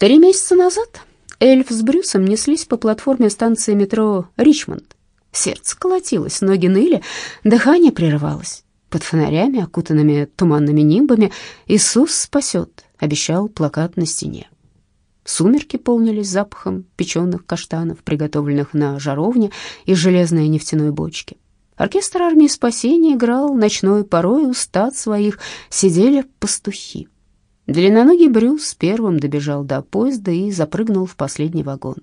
Три месяца назад Эльф с Брюсом неслись по платформе станции метро «Ричмонд». Сердце колотилось, ноги ныли, дыхание прерывалось. Под фонарями, окутанными туманными нимбами, «Иисус спасет», — обещал плакат на стене. Сумерки полнились запахом печеных каштанов, приготовленных на жаровне из железной нефтяной бочки. Оркестр армии спасения играл ночной порой, у своих сидели пастухи. Длинноногий Брюс первым добежал до поезда и запрыгнул в последний вагон.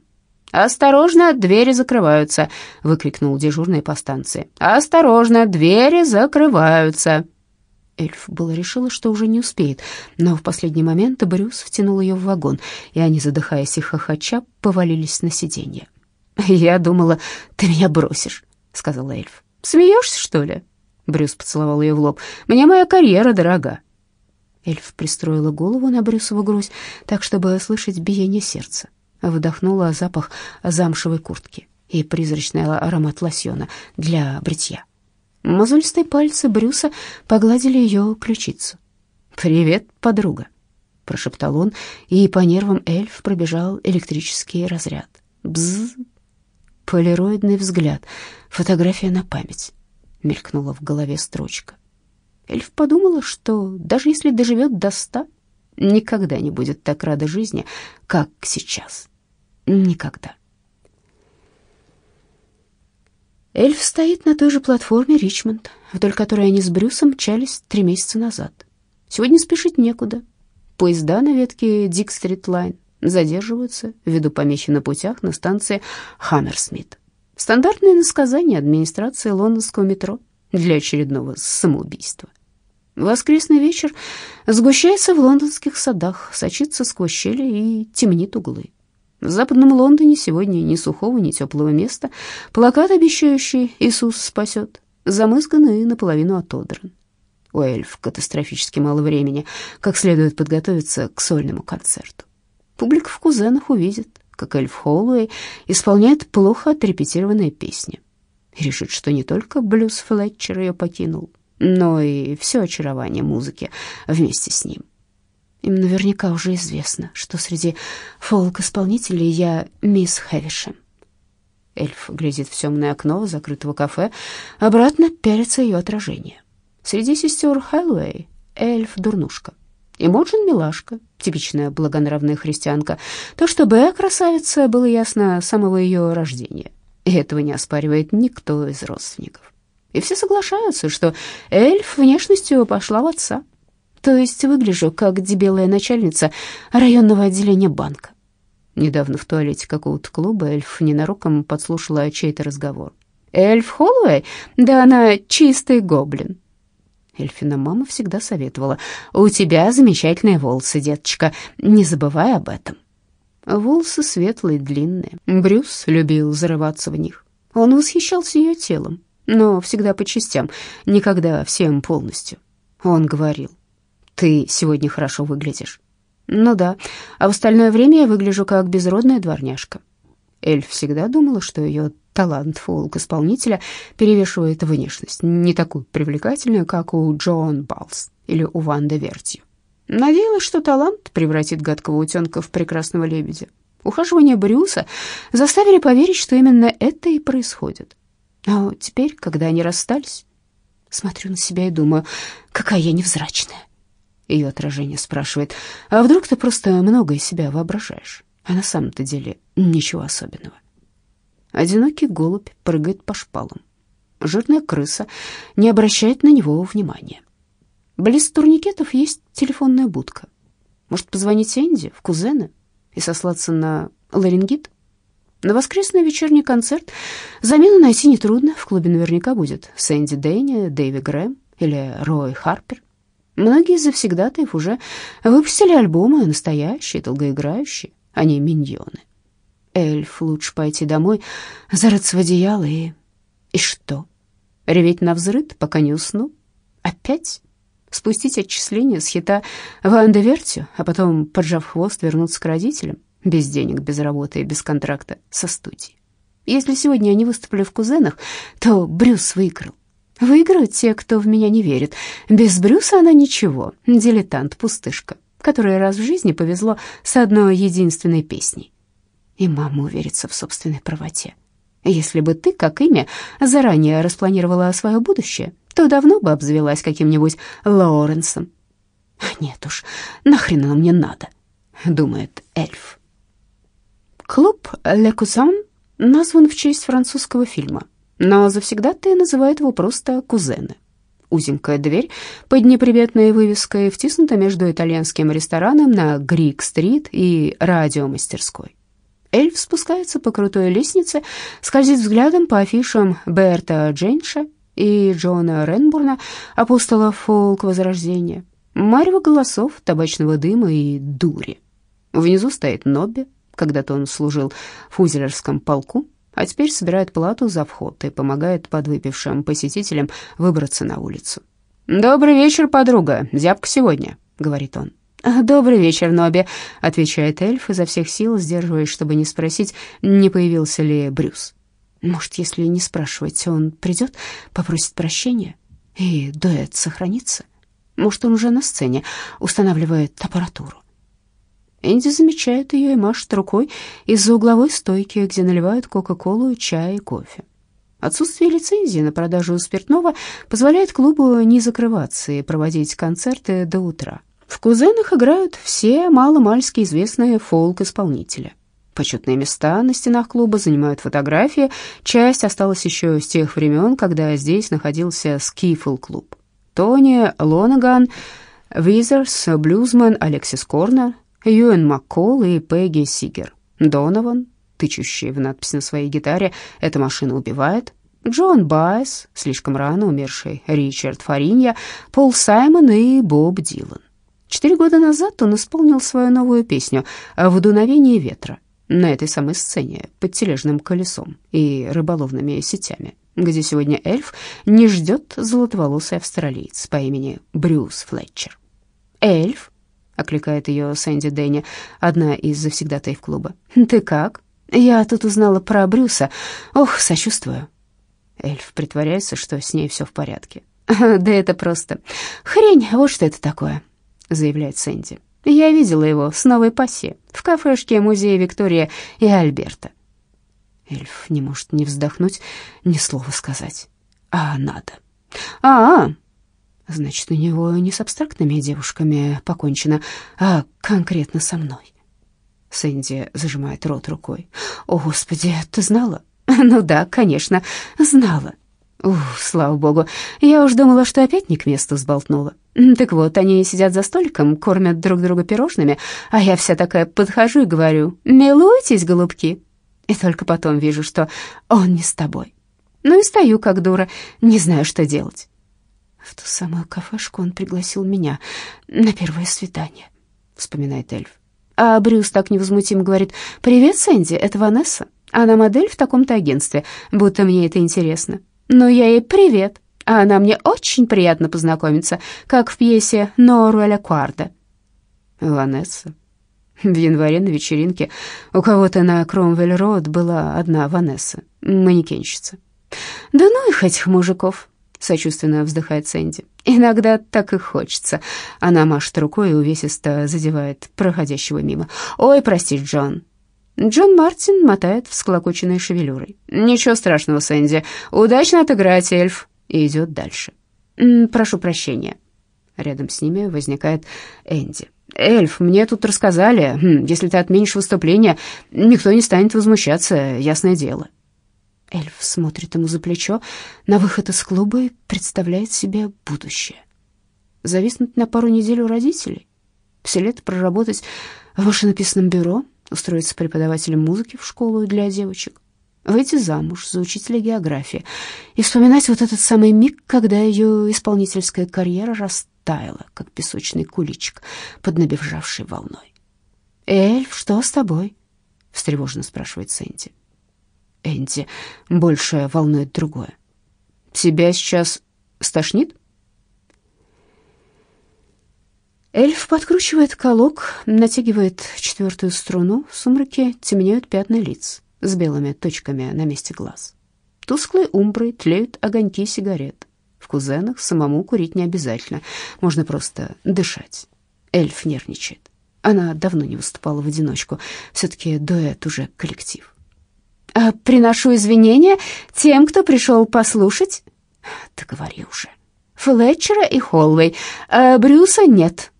«Осторожно, двери закрываются!» — выкрикнул дежурный по станции. «Осторожно, двери закрываются!» Эльф было решила, что уже не успеет, но в последний момент Брюс втянул ее в вагон, и они, задыхаясь и хохоча, повалились на сиденье. «Я думала, ты меня бросишь», — сказала эльф. «Смеешься, что ли?» Брюс поцеловал ее в лоб. «Мне моя карьера дорога». Эльф пристроила голову на Брюсову грудь, так, чтобы слышать биение сердца. Вдохнула запах замшевой куртки и призрачный аромат лосьона для бритья. Мозолистые пальцы Брюса погладили ее ключицу. «Привет, подруга», — прошептал он, и по нервам эльф пробежал электрический разряд. «Бзз!» Полароидный взгляд, фотография на память. Мелькнула в голове строчка. Эльф подумала, что даже если доживет до ста, никогда не будет так рада жизни, как сейчас. Никогда. Эльф стоит на той же платформе Ричмонд, вдоль которой они с Брюсом мчались три месяца назад. Сегодня спешить некуда. Поезда на ветке Дистрикт-лайн задерживаются ввиду помехи на путях на станции Хаммерсмит. Стандартное насказание администрации лондонского метро для очередного самоубийства. Воскресный вечер сгущается в лондонских садах, сочится сквозь щели и темнит углы. В западном Лондоне сегодня ни сухого, ни теплого места. Плакат, обещающий «Иисус спасет», замызган и наполовину отодран. У эльф катастрофически мало времени, как следует подготовиться к сольному концерту. Публика в кузенах увидит, как эльф Холлоуэй исполняет плохо отрепетированные песни. И решит, что не только блюз Флетчер ее покинул, но и все очарование музыки вместе с ним. Им наверняка уже известно, что среди фолк-исполнителей я мисс Хэвишем. Эльф глядит в темное окно закрытого кафе, обратно пялится ее отражение. Среди сестер Хэллоуэй эльф-дурнушка. Имоджин милашка, типичная благонравная христианка. То, что Б красавица, было ясно с самого ее рождения. И этого не оспаривает никто из родственников. И все соглашаются, что эльф внешностью пошла в отца. То есть выгляжу как дебелая начальница районного отделения банка. Недавно в туалете какого-то клуба эльф ненароком подслушала чей-то разговор. «Эльф Холлоуэй? Да она чистый гоблин». Эльфина мама всегда советовала. «У тебя замечательные волосы, деточка, не забывай об этом». Волосы светлые, длинные. Брюс любил зарываться в них. Он восхищался ее телом, но всегда по частям, никогда всем полностью. Он говорил, «Ты сегодня хорошо выглядишь». «Ну да, а в остальное время я выгляжу как безродная дворняжка». Эльф всегда думала, что ее талант фолк-исполнителя перевешивает внешность, не такую привлекательную, как у Джоан Балс или у Ванды Вертью. Надеялась, что талант превратит гадкого утенка в прекрасного лебедя. Ухаживания Брюса заставили поверить, что именно это и происходит. А теперь, когда они расстались, смотрю на себя и думаю, какая я невзрачная. Ее отражение спрашивает, а вдруг ты просто много из себя воображаешь, а на самом-то деле ничего особенного. Одинокий голубь прыгает по шпалам. Жирная крыса не обращает на него внимания. Близ турникетов есть телефонная будка. Может, позвонить Энди в кузены и сослаться на ларингит? На воскресный вечерний концерт замену найти нетрудно. В клубе наверняка будет Сэнди Дэйни, Дэйви Грэм или Рой Харпер. Многие из завсегдатаев уже выпустили альбомы, настоящие, долгоиграющие, а не миньоны. Эльф, лучше пойти домой, зарыться в одеяло и... И что? Реветь на взрыд, пока не усну? Опять? Спустить отчисления с хита Ванда Вертю, а потом, поджав хвост, вернуться к родителям? Без денег, без работы и без контракта со студией. Если сегодня я не выступлю в «Кузенах», то Брюс выиграл. Выиграют те, кто в меня не верит. Без Брюса она ничего, дилетант, пустышка. которой раз в жизни повезло с одной единственной песней. И мама уверится в собственной правоте. Если бы ты, как имя, заранее распланировала свое будущее, то давно бы обзавелась каким-нибудь Лоуренсом. Нет уж, нахрен оно мне надо, думает эльф. Клуб «Ле Кузан» назван в честь французского фильма, но завсегда-то называют его просто «Кузены». Узенькая дверь под неприветной вывеской втиснута между итальянским рестораном на Грик-стрит и радиомастерской. Эльф спускается по крутой лестнице, скользит взглядом по афишам Берта Джейнша и Джона Ренбурна, апостола фолк Возрождения, марево голосов, табачного дыма и дури. Внизу стоит Нобби, когда-то он служил в фузелерском полку, а теперь собирает плату за вход и помогает подвыпившим посетителям выбраться на улицу. «Добрый вечер, подруга, зябка сегодня», — говорит он. «Добрый вечер, Нобби», — отвечает эльф, изо всех сил сдерживаясь, чтобы не спросить, не появился ли Брюс. Может, если не спрашивать, он придет, попросит прощения, и дуэт сохранится? Может, он уже на сцене устанавливает аппаратуру? Энди замечает ее и машет рукой из-за угловой стойки, где наливают кока-колу, чай и кофе. Отсутствие лицензии на продажу спиртного позволяет клубу не закрываться и проводить концерты до утра. В «Кузенах» играют все маломальски известные фолк-исполнители. Почетные места на стенах клуба занимают фотографии. Часть осталась еще с тех времен, когда здесь находился скифл-клуб. Тони Лонаган, Визерс, блюзмен Алексис Корнер, Юэн Маккол и Пегги Сигер. Донован, тычущий в надпись на своей гитаре «Эта машина убивает», Джон Байес, слишком рано умерший Ричард Фаринья, Пол Саймон и Боб Дилан. Четыре года назад он исполнил свою новую песню «В дуновении ветра» на этой самой сцене под тележным колесом и рыболовными сетями, где сегодня эльф не ждет золотоволосый австралиец по имени Брюс Флетчер. «Эльф?» — окликает ее Сэнди Дэнни, одна из завсегдатаев клуба. «Ты как? Я тут узнала про Брюса. Ох, сочувствую». Эльф притворяется, что с ней все в порядке. «Да это просто хрень, вот что это такое», — заявляет Сэнди. Я видела его с новой пассией в кафешке музея Виктория и Альберта. Эльф не может ни вздохнуть, ни слова сказать. А надо. А, -а, значит, у него не с абстрактными девушками покончено, а конкретно со мной. Сэнди зажимает рот рукой. О, Господи, ты знала? Ну да, конечно, знала. Ух, слава богу, я уж думала, что опять не к месту сболтнула. Так вот, они сидят за столиком, кормят друг друга пирожными, а я вся такая подхожу и говорю «Милуйтесь, голубки!» И только потом вижу, что он не с тобой. Ну и стою, как дура, не знаю, что делать. В ту самую кафешку он пригласил меня на первое свидание, вспоминает эльф. А Брюс так невозмутимо говорит «Привет, Сэнди, это Ванесса. Она модель в таком-то агентстве, будто мне это интересно». Но я ей привет, а она мне очень приятно познакомиться, как в пьесе Норуэля Куарда. Ванесса. В январе на вечеринке у кого-то на Кромвель-Роуд была одна Ванесса, манекенщица. «Да ну их, этих мужиков!» — сочувственно вздыхает Сэнди. «Иногда так и хочется». Она машет рукой и увесисто задевает проходящего мимо. «Ой, прости, Джон, Джон Мартин мотает всклокоченной шевелюрой. «Ничего страшного, Сэнди. Удачно отыграть, эльф!» И идет дальше. «Прошу прощения». Рядом с ними возникает Энди. «Эльф, мне тут рассказали, хм, если ты отменишь выступление, никто не станет возмущаться, ясное дело». Эльф смотрит ему за плечо на выход из клуба и представляет себе будущее. Зависнуть на пару недель у родителей, все лето проработать в машинописном бюро — устроиться преподавателем музыки в школу для девочек, выйти замуж за учителя географии и вспоминать вот этот самый миг, когда ее исполнительская карьера растаяла, как песочный куличик под набежавшей волной. «Эльф, что с тобой?» — встревоженно спрашивает Сэнди. Энди больше волнует другое. «Тебя сейчас стошнит?» Эльф подкручивает колок, натягивает четвертую струну, в сумраке темнеют пятна лиц с белыми точками на месте глаз. Тусклой умброй тлеют огоньки сигарет. В кузенах самому курить не обязательно, можно просто дышать. Эльф нервничает. Она давно не выступала в одиночку. Все-таки дуэт уже коллектив. «А «Приношу извинения тем, кто пришел послушать». «Да говори уже». «Флетчера и Холвей. А Брюса нет».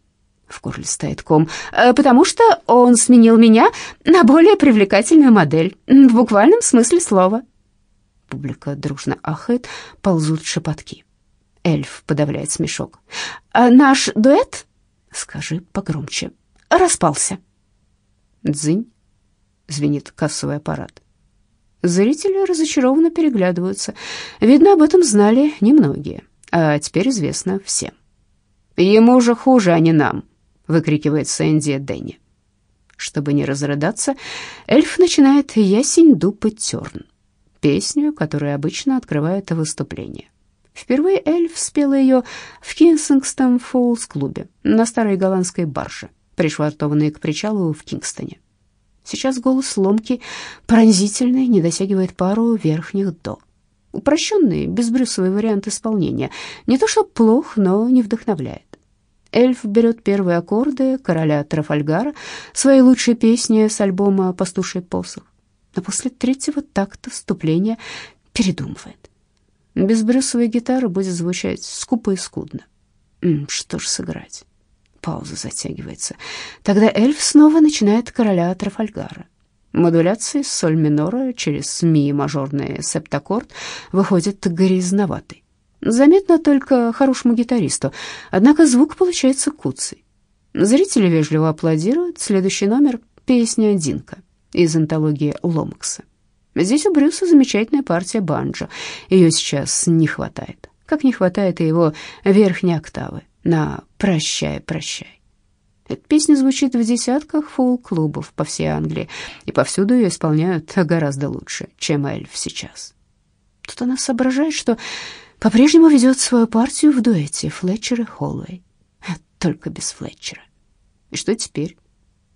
В горле стоит ком. «А «Потому что он сменил меня на более привлекательную модель. В буквальном смысле слова». Публика дружно ахает, ползут шепотки. Эльф подавляет смешок. «А наш дуэт?» «Скажи погромче». «Распался». «Дзынь», — звенит кассовый аппарат. Зрители разочарованно переглядываются. Видно, об этом знали немногие, а теперь известно всем. «Ему же хуже, а не нам», — выкрикивает Сэнди Дэнни. Чтобы не разрыдаться, эльф начинает «Ясень, дуб и терн», песню, которая обычно открывает выступление. Впервые эльф спела ее в Кингстон Фоллс клубе на старой голландской барже, пришвартованной к причалу в Кингстоне. Сейчас голос ломкий, пронзительный, не дотягивает пару верхних «до». Упрощенный, безбрюсовый вариант исполнения. Не то что плох, но не вдохновляет. Эльф берет первые аккорды короля Трафальгара, свои лучшие песни с альбома «Пастуший посох», а после третьего такта вступления передумывает. Без брюсовой гитары будет звучать скупо и скудно. Что ж сыграть? Пауза затягивается. Тогда эльф снова начинает короля Трафальгара. Модуляции соль минора через ми мажорный септаккорд выходит грязноватый. Заметно только хорошему гитаристу, однако звук получается куцый. Зрители вежливо аплодируют. Следующий номер — песня «Динка» из антологии Ломакса. Здесь у Брюса замечательная партия банджо. Ее сейчас не хватает, как не хватает и его верхней октавы на «Прощай, прощай». Эта песня звучит в десятках фолк-клубов по всей Англии, и повсюду ее исполняют гораздо лучше, чем Эльф сейчас. Тут она соображает, что по-прежнему ведет свою партию в дуэте Флетчер и Холлоуэй, только без Флетчера. И что теперь?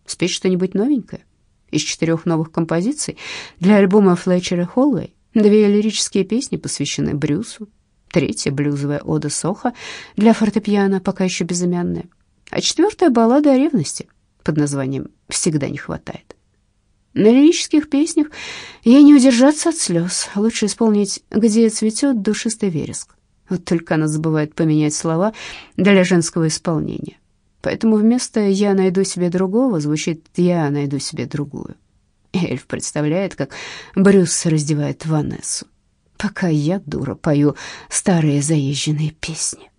Спеть что-нибудь новенькое? Из четырех новых композиций для альбома Флетчера Холлоуэй две лирические песни посвящены Брюсу, третья блюзовая ода Соха для фортепиано, пока еще безымянная, а четвертая баллада о ревности под названием «Всегда не хватает». На лирических песнях ей не удержаться от слез. Лучше исполнить «Где цветет душистый вереск». Вот только она забывает поменять слова для женского исполнения. Поэтому вместо «я найду себе другого» звучит «я найду себе другую». Эльф представляет, как Брюс раздевает Ванессу пока я, дура, пою старые заезженные песни.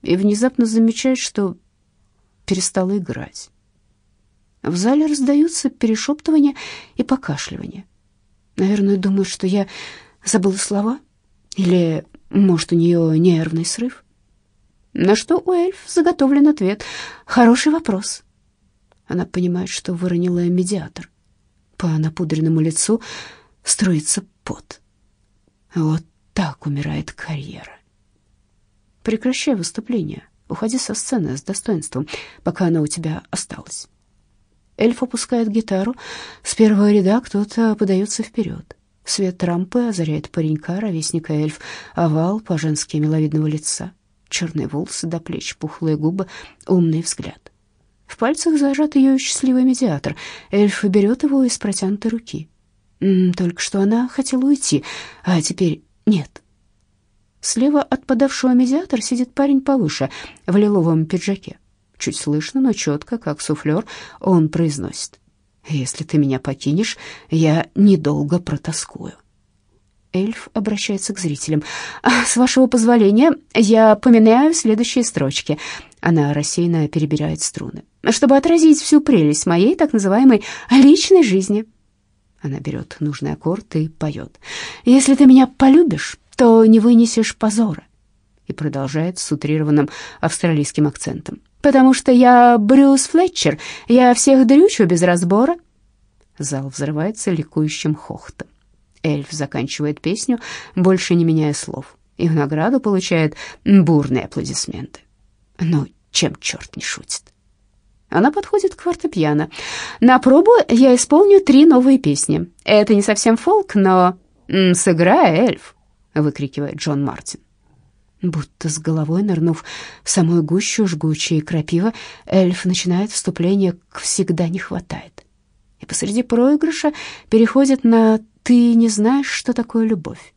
И внезапно замечает, что перестала играть. В зале раздаются перешептывания и покашливания. Наверное, думают, что я забыла слова. Или, может, у нее нервный срыв. На что у эльф заготовлен ответ. Хороший вопрос. Она понимает, что выронила медиатор. По напудренному лицу струится пот. Вот так умирает карьера. Прекращай выступление. Уходи со сцены с достоинством, пока она у тебя осталась. Эльф опускает гитару. С первого ряда кто-то подается вперед. Свет рампы озаряет паренька, ровесника эльф, овал по-женски миловидного лица, черные волосы до плеч, пухлые губы, умный взгляд. В пальцах зажат ее счастливый медиатор. Эльф берет его из протянутой руки. Только что она хотела уйти, а теперь нет. Слева от подавшего медиатор сидит парень повыше, в лиловом пиджаке. Чуть слышно, но четко, как суфлер, он произносит. «Если ты меня покинешь, я недолго протаскую». Эльф обращается к зрителям. «А, «С вашего позволения, я поминаю следующие строчки». Она рассеянно перебирает струны. «Чтобы отразить всю прелесть моей так называемой личной жизни». Она берет нужный аккорд и поет. «Если ты меня полюбишь, то не вынесешь позора». И продолжает с утрированным австралийским акцентом. «Потому что я Брюс Флетчер, я всех дрючу без разбора». Зал взрывается ликующим хохотом. Эльф заканчивает песню, больше не меняя слов, и в награду получает бурные аплодисменты. Ну, чем черт не шутит. Она подходит к фортепиано. На пробу я исполню три новые песни. Это не совсем фолк, но... «Сыграй, эльф!» — выкрикивает Джон Мартин. Будто с головой нырнув в самую гущу жгучей крапива, эльф начинает вступление к «всегда не хватает». И посреди проигрыша переходит на «ты не знаешь, что такое любовь».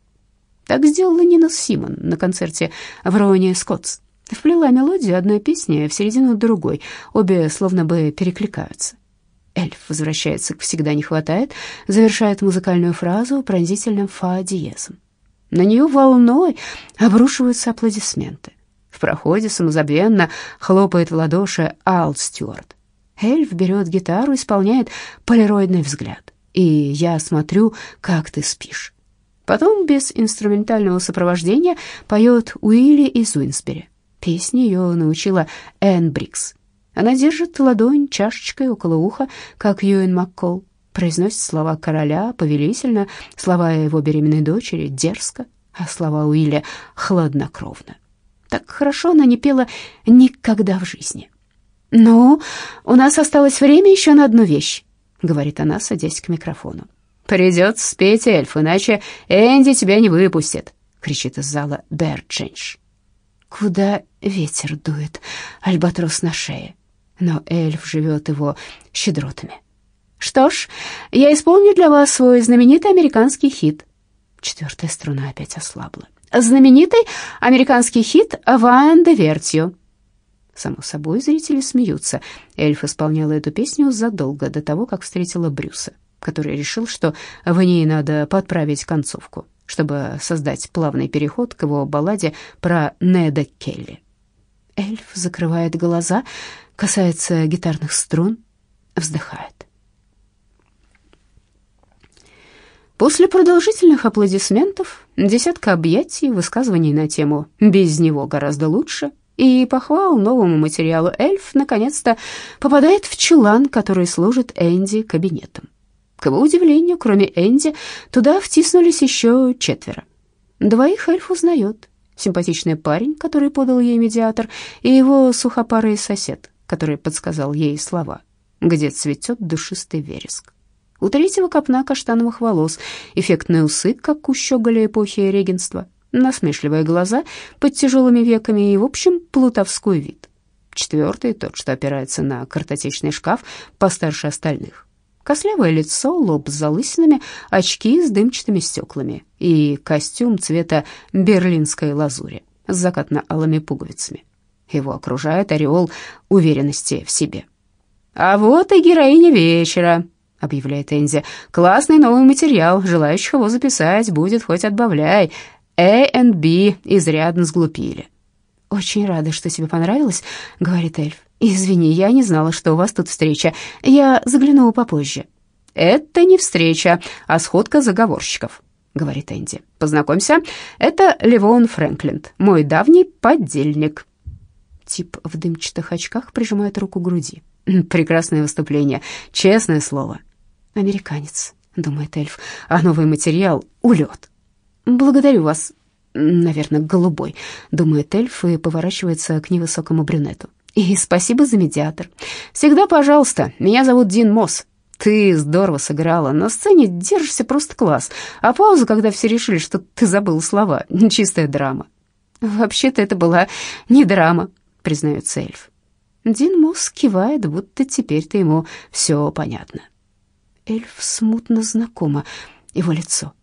Так сделала Нина Симон на концерте в Роуне Скоттс. Вплела мелодию одной песни в середину другой, обе словно бы перекликаются. Эльф возвращается к «всегда не хватает», завершает музыкальную фразу пронзительным фа диезом. На нее волной обрушиваются аплодисменты. В проходе самозабвенно хлопает в ладоши Ал Стюарт. Эльф берет гитару, исполняет полироидный взгляд. И я смотрю, как ты спишь. Потом без инструментального сопровождения поет Уилли из Уинсбери. Песни ее научила Энн Брикс. Она держит ладонь чашечкой около уха, как Юэн Маккол произносит слова короля повелительно, слова его беременной дочери дерзко, а слова Уилля хладнокровно. Так хорошо она не пела никогда в жизни. «Ну, у нас осталось время еще на одну вещь», — говорит она, садясь к микрофону. «Придется спеть, эльф, иначе Энди тебя не выпустит», — кричит из зала Берджинш. Куда ветер дует, альбатрос на шее, но эльф живет его щедротами. Что ж, я исполню для вас свой знаменитый американский хит. Четвертая струна опять ослабла. Знаменитый американский хит «Вайн де Вертио». Само собой, зрители смеются. Эльф исполняла эту песню задолго до того, как встретила Брюса, который решил, что в ней надо подправить концовку, чтобы создать плавный переход к его балладе про Неда Келли. Эльф закрывает глаза, касается гитарных струн, вздыхает. После продолжительных аплодисментов, десятка объятий, высказываний на тему «без него гораздо лучше» и похвал новому материалу эльф наконец-то попадает в чулан, который служит Энди кабинетом. К его удивлению, кроме Энди, туда втиснулись еще четверо. Двоих эльф узнает. Симпатичный парень, который подал ей медиатор, и его сухопарый сосед, который подсказал ей слова «Где цветет душистый вереск». У третьего копна каштановых волос, эффектные усы, как у щеголя эпохи регенства, насмешливые глаза под тяжелыми веками и, в общем, плутовской вид. Четвертый, тот, что опирается на картотечный шкаф, постарше остальных. Кослявое лицо, лоб с залысинами, очки с дымчатыми стеклами и костюм цвета берлинской лазури с закатно-алыми пуговицами. Его окружает ореол уверенности в себе. «А вот и героиня вечера», — объявляет Энди. «Классный новый материал, желающих его записать будет хоть отбавляй. A&B изрядно сглупили». «Очень рада, что тебе понравилось», — говорит эльф. «Извини, я не знала, что у вас тут встреча. Я загляну попозже». «Это не встреча, а сходка заговорщиков», — говорит Энди. «Познакомься, это Левон Фрэнклинд, мой давний поддельник». Тип в дымчатых очках прижимает руку к груди. Прекрасное выступление, честное слово. Американец, думает эльф, а новый материал — улет. Благодарю вас, наверное, голубой, думает эльф и поворачивается к невысокому брюнету. И спасибо за медиатор. Всегда пожалуйста, меня зовут Дин Мосс. Ты здорово сыграла, на сцене держишься просто класс. А пауза, когда все решили, что ты забыл слова, чистая драма. Вообще-то это была не драма, признается эльф. Дин Мосс кивает, будто теперь-то ему все понятно. Эльф смутно знакомо, его лицо.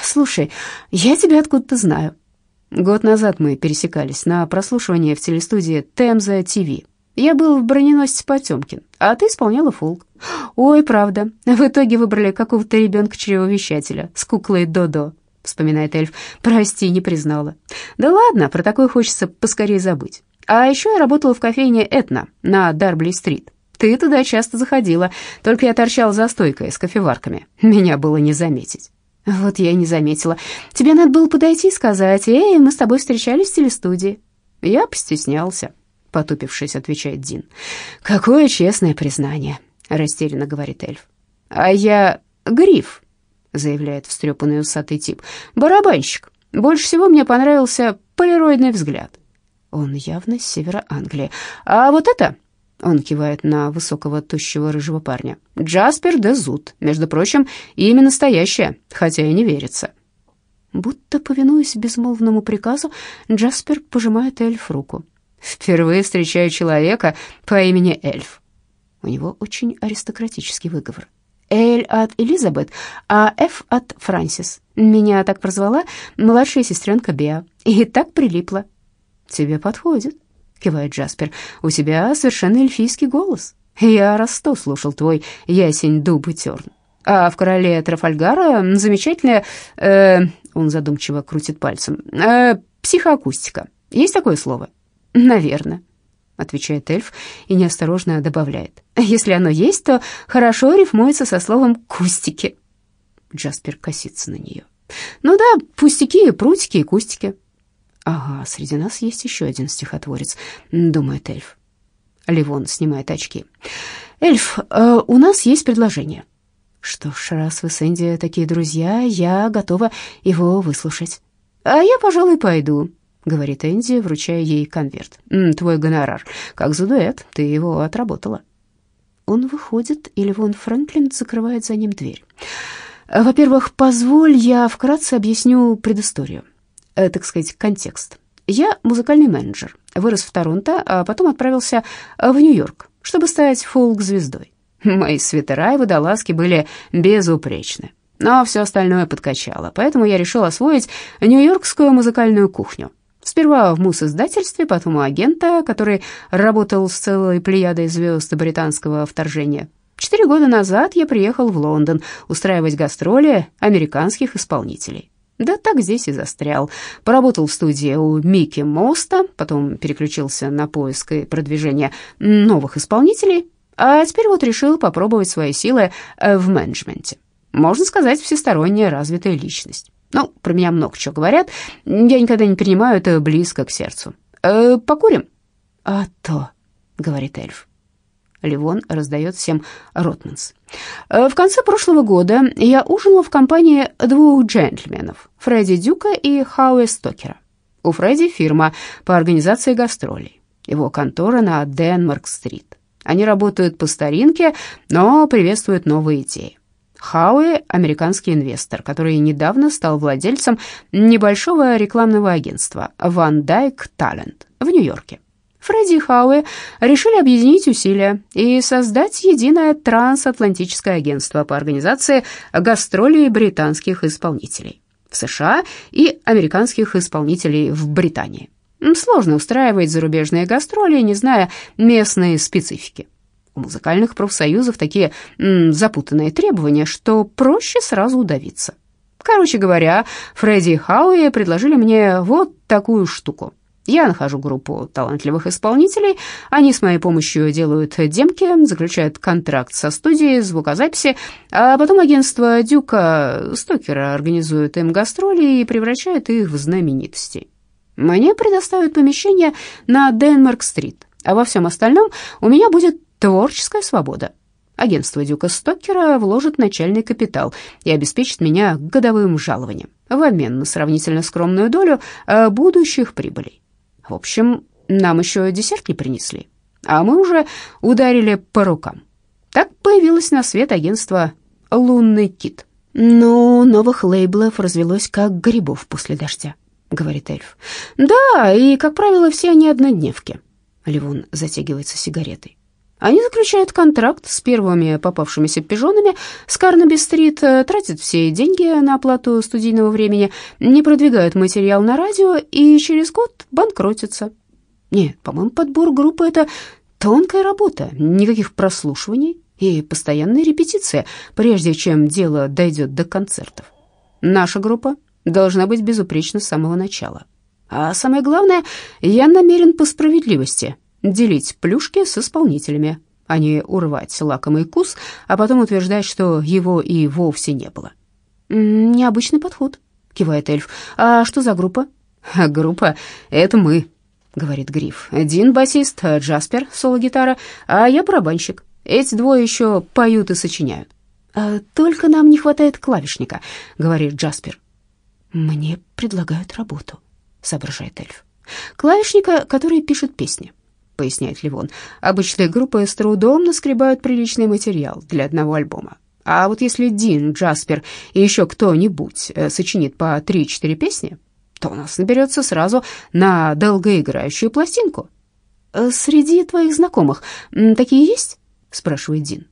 «Слушай, я тебя откуда-то знаю». Год назад мы пересекались на прослушивании в телестудии «Темза ТВ». Я был в броненосце Потемкин, а ты исполняла фолк. Ой, правда, в итоге выбрали какого-то ребенка-чревовещателя с куклой Додо, вспоминает эльф. Прости, не признала. Да ладно, про такое хочется поскорее забыть. А еще я работала в кофейне «Этна» на Дарбли-стрит. Ты туда часто заходила, только я торчала за стойкой с кофеварками. Меня было не заметить. Вот я и не заметила. Тебе надо было подойти и сказать, «Эй, мы с тобой встречались в телестудии». Я постеснялся, потупившись, отвечает Дин. «Какое честное признание», — растерянно говорит эльф. «А я гриф», — заявляет встрепанный усатый тип. «Барабанщик. Больше всего мне понравился полироидный взгляд. Он явно с севера Англии. А вот это, он кивает на высокого тощего рыжего парня. Джаспер де Зут, между прочим, имя настоящее, хотя и не верится. Будто, повинуясь безмолвному приказу, Джаспер пожимает эльф руку. «Впервые встречаю человека по имени Эльф». У него очень аристократический выговор. Эль от Элизабет, а Ф от Франсис. Меня так прозвала младшая сестренка Беа. И так прилипла. «Тебе подходит», — кивает Джаспер. «У тебя совершенно эльфийский голос. Я раз сто слушал твой ясень, дуб и терн. А в «Короле Трафальгара» замечательная, э, он задумчиво крутит пальцем, э, психоакустика. Есть такое слово? Наверное. — отвечает эльф и неосторожно добавляет. «Если оно есть, то хорошо рифмуется со словом «кустики». Джаспер косится на нее. «Ну да, пустяки, прутики и кустики». «Ага, среди нас есть еще один стихотворец», — думает эльф. Ливон снимает очки. «Эльф, э, у нас есть предложение». «Что ж, раз вы с Энди такие друзья, я готова его выслушать». «А я, пожалуй, пойду», — говорит Энди, вручая ей конверт. «Твой гонорар. Как за дуэт, ты его отработала». Он выходит, и Ливон Фрэнклин закрывает за ним дверь. «Во-первых, позволь я вкратце объясню предысторию, так сказать, контекст. Я музыкальный менеджер, вырос в Торонто, а потом отправился в Нью-Йорк, чтобы стать фолк-звездой. Мои свитера и водолазки были безупречны, но все остальное подкачало, поэтому я решил освоить нью-йоркскую музыкальную кухню». Сперва в мус-издательстве, потом у агента, который работал с целой плеядой звезд британского вторжения. Четыре года назад я приехал в Лондон устраивать гастроли американских исполнителей. Да так здесь и застрял. Поработал в студии у Микки Моста, потом переключился на поиск и продвижение новых исполнителей, а теперь вот решил попробовать свои силы в менеджменте. Можно сказать, всесторонне развитая личность. Ну, про меня много чего говорят. Я никогда не принимаю это близко к сердцу. Э, покурим? А то, говорит эльф. Ливон раздает всем Ротманс. Э, в конце прошлого года я ужинала в компании двух джентльменов, Фредди Дюка и Хауэ Стокера. У Фредди фирма по организации гастролей. Его контора на Денмарк-стрит. Они работают по старинке, но приветствуют новые идеи. Хауэ – американский инвестор, который недавно стал владельцем небольшого рекламного агентства «Ван Дайк Талент» в Нью-Йорке. Фредди и Хауэ решили объединить усилия и создать единое трансатлантическое агентство по организации гастролей британских исполнителей в США и американских исполнителей в Британии. Сложно устраивать зарубежные гастроли, не зная местной специфики. У музыкальных профсоюзов такие запутанные требования, что проще сразу удавиться. Короче говоря, Фредди и Хауи предложили мне вот такую штуку. Я нахожу группу талантливых исполнителей, они с моей помощью делают демки, заключают контракт со студией звукозаписи, а потом агентство Дюка Стокера организует им гастроли и превращает их в знаменитостей. Мне предоставят помещение на Денмарк-стрит, а во всем остальном у меня будет Творческая свобода. Агентство Дюка Стокера вложит начальный капитал и обеспечит меня годовым жалованием в обмен на сравнительно скромную долю э, будущих прибылей. В общем, нам еще десерт не принесли, а мы уже ударили по рукам. Так появилось на свет агентство «Лунный кит». «Но новых лейблов развелось как грибов после дождя», — говорит эльф. «Да, и, как правило, все они однодневки». Ливон затягивается сигаретой. Они заключают контракт с первыми попавшимися пижонами с Карнаби-стрит, э, тратят все деньги на оплату студийного времени, не продвигают материал на радио и через год банкротятся. Нет, по-моему, подбор группы — это тонкая работа, никаких прослушиваний и постоянная репетиция, прежде чем дело дойдет до концертов. Наша группа должна быть безупречна с самого начала. А самое главное, я намерен по справедливости делить плюшки с исполнителями, а не урвать лакомый кус, а потом утверждать, что его и вовсе не было. «Необычный подход», — кивает эльф. «А что за группа?» «Группа — это мы», — говорит Гриф. «Дин — басист, Джаспер — соло-гитара, а я барабанщик. Эти двое еще поют и сочиняют». «А «Только нам не хватает клавишника», — говорит Джаспер. «Мне предлагают работу», — соображает эльф. «Клавишника, который пишет песни». — поясняет Ливон. «Обычные группы с трудом наскребают приличный материал для одного альбома. А вот если Дин, Джаспер и еще кто-нибудь э, сочинит по три-четыре песни, то у нас наберется сразу на долгоиграющую пластинку. Э, «Среди твоих знакомых такие есть?» — спрашивает Дин.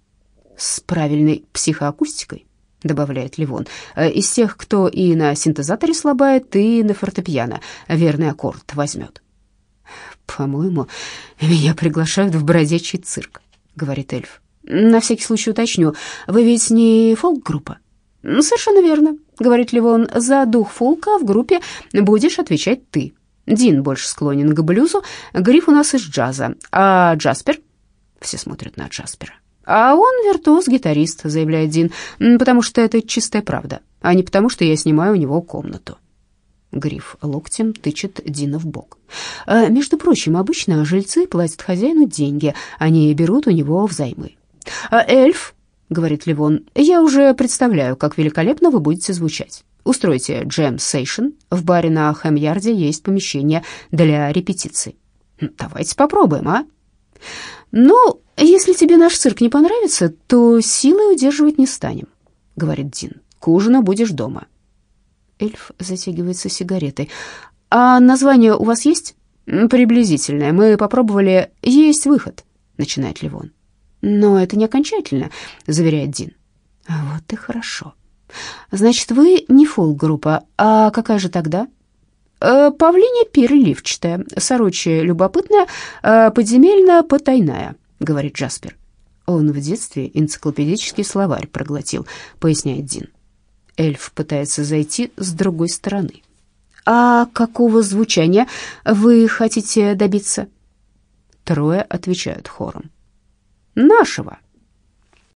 «С правильной психоакустикой», — добавляет Ливон. «Э, «Из тех, кто и на синтезаторе слабает, и на фортепиано верный аккорд возьмет». «По-моему, меня приглашают в бродячий цирк», — говорит эльф. «На всякий случай уточню, вы ведь не фолк-группа?» «Совершенно верно», — говорит Ливон. «За дух фолка в группе будешь отвечать ты. Дин больше склонен к блюзу, Гриф у нас из джаза, а Джаспер...» Все смотрят на Джаспера. «А он виртуоз-гитарист», — заявляет Дин, «потому что это чистая правда, а не потому, что я снимаю у него комнату». Гриф локтем тычет Дина в бок. А, «Между прочим, обычно жильцы платят хозяину деньги, они берут у него взаймы». А «Эльф», — говорит Ливон, — «я уже представляю, как великолепно вы будете звучать. Устройте джем-сейшн. В баре на Хэм-Ярде есть помещение для репетиций. Давайте попробуем, а?» «Ну, если тебе наш цирк не понравится, то силой удерживать не станем», — говорит Дин. «К ужину будешь дома». Эльф затягивается сигаретой. «А название у вас есть?» «Приблизительное. Мы попробовали. Есть выход», — начинает Ливон. «Но это не окончательно», — заверяет Дин. «Вот и хорошо. Значит, вы не фолк-группа, а какая же тогда?» «Э, «Павлине переливчатая, сорочья любопытная, э, подземельно-потайная», — говорит Джаспер. «Он в детстве энциклопедический словарь проглотил», — поясняет Дин. Эльф пытается зайти с другой стороны. «А какого звучания вы хотите добиться?» Трое отвечают хором. «Нашего».